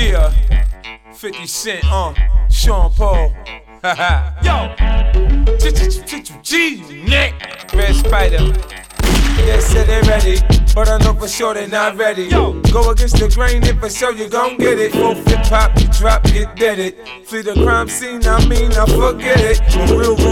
Yeah, 50 Cent, uh, Sean Paul. Yo, G, Nick, Red Spider. They said they ready, but I know for sure they not ready. Yo. Go against the grain if for sure you gon' get it. Full flip pop, you drop, get dead it. Flee the crime scene, I mean, I forget it. Real rude boys pop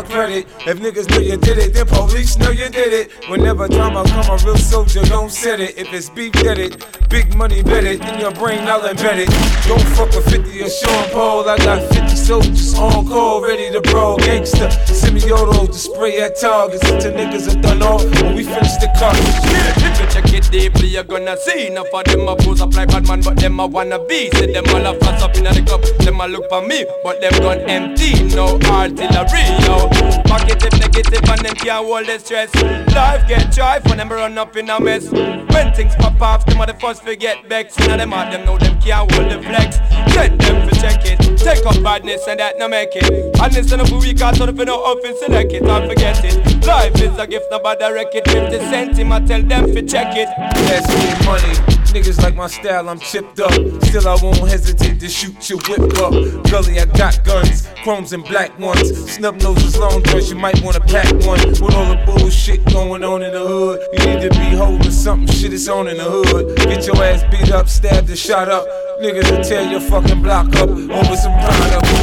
want credit. If niggas know you did it, then police know you did it. Whenever drama come, a real soldier don't set it. If it's beef, get it. Big money, bet it. In your brain, I'll embed it. Don't fuck with 50 or Sean Paul. I got 50 soldiers on call, ready to brawl. Gangster, semi-auto to spray at targets. Until niggas are done off when we finish the car. Check it deeply, you're gonna see. Enough of them a pose up like bad man, but them a wanna be. Say them all a flash up in the cup, them a look for me, but them gun empty. No artillery, yo. Positive, negative, and them can't hold the stress. Life get drive when them run up in a mess. When things pop off, them are the first to get vexed. Now them out, them know them can't hold the flex. Send them to check it. Take up badness and that no make it. And listen up a week, I thought if you know up and select it, I forget it. Life is a gift, nobody wreck it. 50 cent, I tell them to check it. Let's money. Niggas like my style, I'm chipped up. Still, I won't hesitate to shoot your whip up. Gully, I got guns, chromes and black ones. Snub noses, long joints, you might wanna pack one. With all the bullshit going on in the hood, you need to be holding something, shit is on in the hood. Get your ass beat up, stabbed and shot up. Niggas will tear your fucking block up over some product.